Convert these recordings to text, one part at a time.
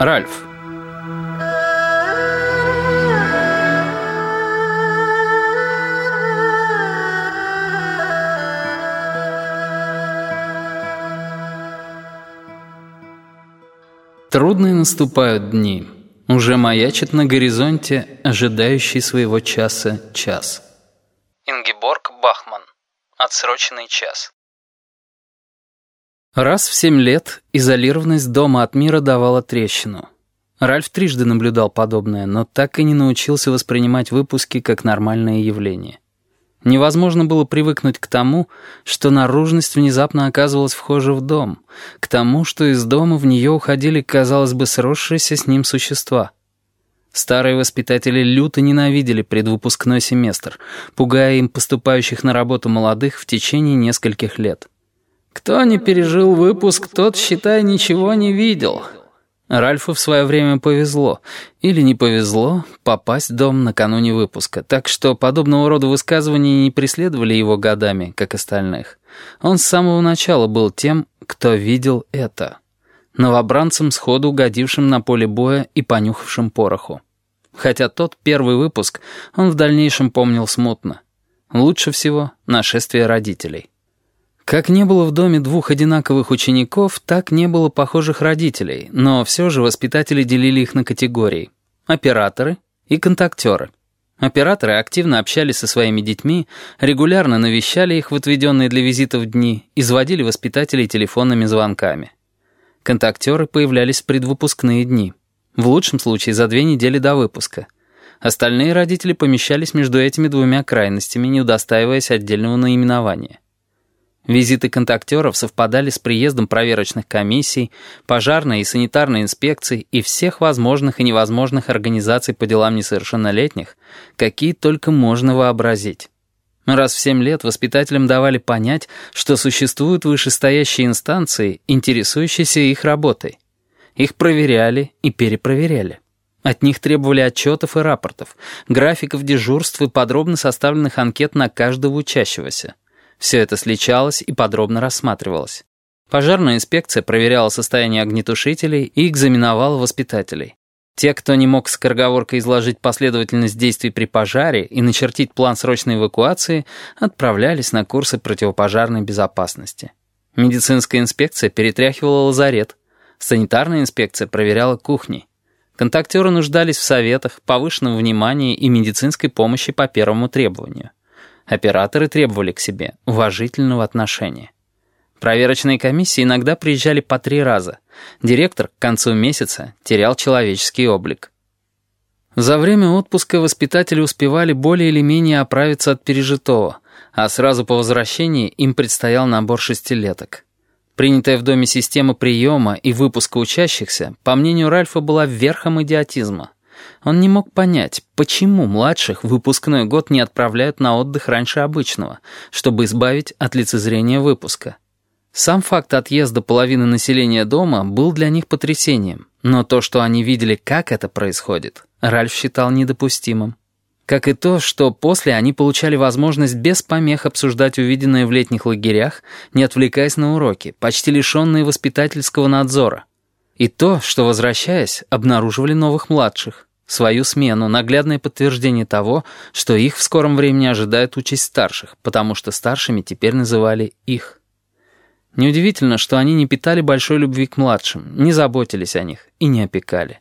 Ральф. Трудные наступают дни. Уже маячит на горизонте ожидающий своего часа час. Ингеборг Бахман. Отсроченный час. Раз в семь лет изолированность дома от мира давала трещину. Ральф трижды наблюдал подобное, но так и не научился воспринимать выпуски как нормальное явление. Невозможно было привыкнуть к тому, что наружность внезапно оказывалась вхожа в дом, к тому, что из дома в нее уходили, казалось бы, сросшиеся с ним существа. Старые воспитатели люто ненавидели предвыпускной семестр, пугая им поступающих на работу молодых в течение нескольких лет. «Кто не пережил выпуск, тот, считай, ничего не видел», Ральфу в свое время повезло, или не повезло, попасть в дом накануне выпуска, так что подобного рода высказывания не преследовали его годами, как остальных. Он с самого начала был тем, кто видел это. Новобранцем, сходу угодившим на поле боя и понюхавшим пороху. Хотя тот первый выпуск он в дальнейшем помнил смутно. Лучше всего нашествие родителей. Как не было в доме двух одинаковых учеников, так не было похожих родителей, но все же воспитатели делили их на категории. Операторы и контактеры. Операторы активно общались со своими детьми, регулярно навещали их в отведенные для визитов дни, изводили воспитателей телефонными звонками. Контактеры появлялись в предвыпускные дни. В лучшем случае за две недели до выпуска. Остальные родители помещались между этими двумя крайностями, не удостаиваясь отдельного наименования. Визиты контактеров совпадали с приездом проверочных комиссий, пожарной и санитарной инспекций и всех возможных и невозможных организаций по делам несовершеннолетних, какие только можно вообразить. Раз в семь лет воспитателям давали понять, что существуют вышестоящие инстанции, интересующиеся их работой. Их проверяли и перепроверяли. От них требовали отчетов и рапортов, графиков дежурств и подробно составленных анкет на каждого учащегося. Все это сличалось и подробно рассматривалось. Пожарная инспекция проверяла состояние огнетушителей и экзаменовала воспитателей. Те, кто не мог скороговоркой изложить последовательность действий при пожаре и начертить план срочной эвакуации, отправлялись на курсы противопожарной безопасности. Медицинская инспекция перетряхивала лазарет. Санитарная инспекция проверяла кухни. Контактеры нуждались в советах, повышенном внимании и медицинской помощи по первому требованию. Операторы требовали к себе уважительного отношения. Проверочные комиссии иногда приезжали по три раза. Директор к концу месяца терял человеческий облик. За время отпуска воспитатели успевали более или менее оправиться от пережитого, а сразу по возвращении им предстоял набор шестилеток. Принятая в доме система приема и выпуска учащихся, по мнению Ральфа, была верхом идиотизма. Он не мог понять, почему младших в выпускной год не отправляют на отдых раньше обычного, чтобы избавить от лицезрения выпуска. Сам факт отъезда половины населения дома был для них потрясением, но то, что они видели, как это происходит, Ральф считал недопустимым. Как и то, что после они получали возможность без помех обсуждать увиденное в летних лагерях, не отвлекаясь на уроки, почти лишенные воспитательского надзора. И то, что, возвращаясь, обнаруживали новых младших свою смену, наглядное подтверждение того, что их в скором времени ожидает участь старших, потому что старшими теперь называли их. Неудивительно, что они не питали большой любви к младшим, не заботились о них и не опекали.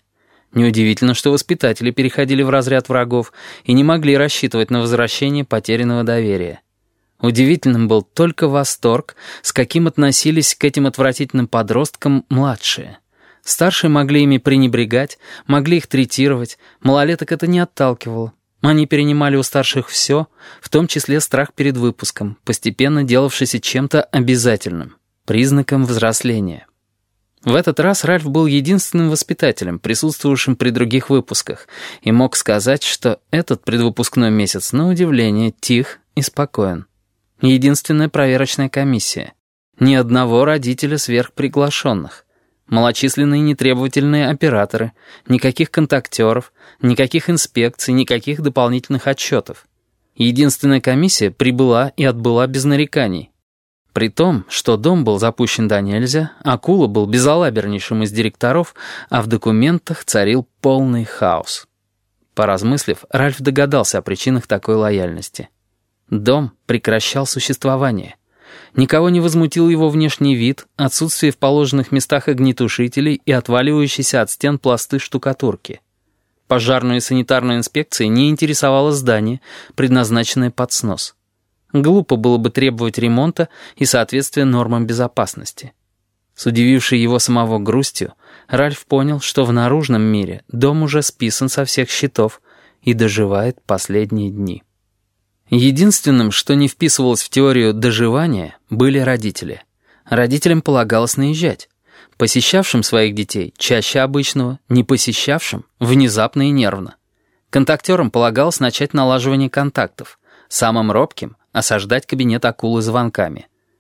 Неудивительно, что воспитатели переходили в разряд врагов и не могли рассчитывать на возвращение потерянного доверия. Удивительным был только восторг, с каким относились к этим отвратительным подросткам младшие. Старшие могли ими пренебрегать, могли их третировать, малолеток это не отталкивало. Они перенимали у старших все, в том числе страх перед выпуском, постепенно делавшийся чем-то обязательным, признаком взросления. В этот раз Ральф был единственным воспитателем, присутствовавшим при других выпусках, и мог сказать, что этот предвыпускной месяц, на удивление, тих и спокоен. Единственная проверочная комиссия. Ни одного родителя сверхприглашенных. Малочисленные нетребовательные операторы, никаких контактеров, никаких инспекций, никаких дополнительных отчетов. Единственная комиссия прибыла и отбыла без нареканий. При том, что дом был запущен до нельзя, Акула был безалабернейшим из директоров, а в документах царил полный хаос. Поразмыслив, Ральф догадался о причинах такой лояльности. Дом прекращал существование. Никого не возмутил его внешний вид, отсутствие в положенных местах огнетушителей и отваливающиеся от стен пласты штукатурки. Пожарную и санитарную инспекции не интересовало здание, предназначенное под снос. Глупо было бы требовать ремонта и соответствия нормам безопасности. С удивившей его самого грустью, Ральф понял, что в наружном мире дом уже списан со всех счетов и доживает последние дни. Единственным, что не вписывалось в теорию доживания, были родители. Родителям полагалось наезжать. Посещавшим своих детей чаще обычного, не посещавшим — внезапно и нервно. Контактерам полагалось начать налаживание контактов. Самым робким — осаждать кабинет акулы звонками —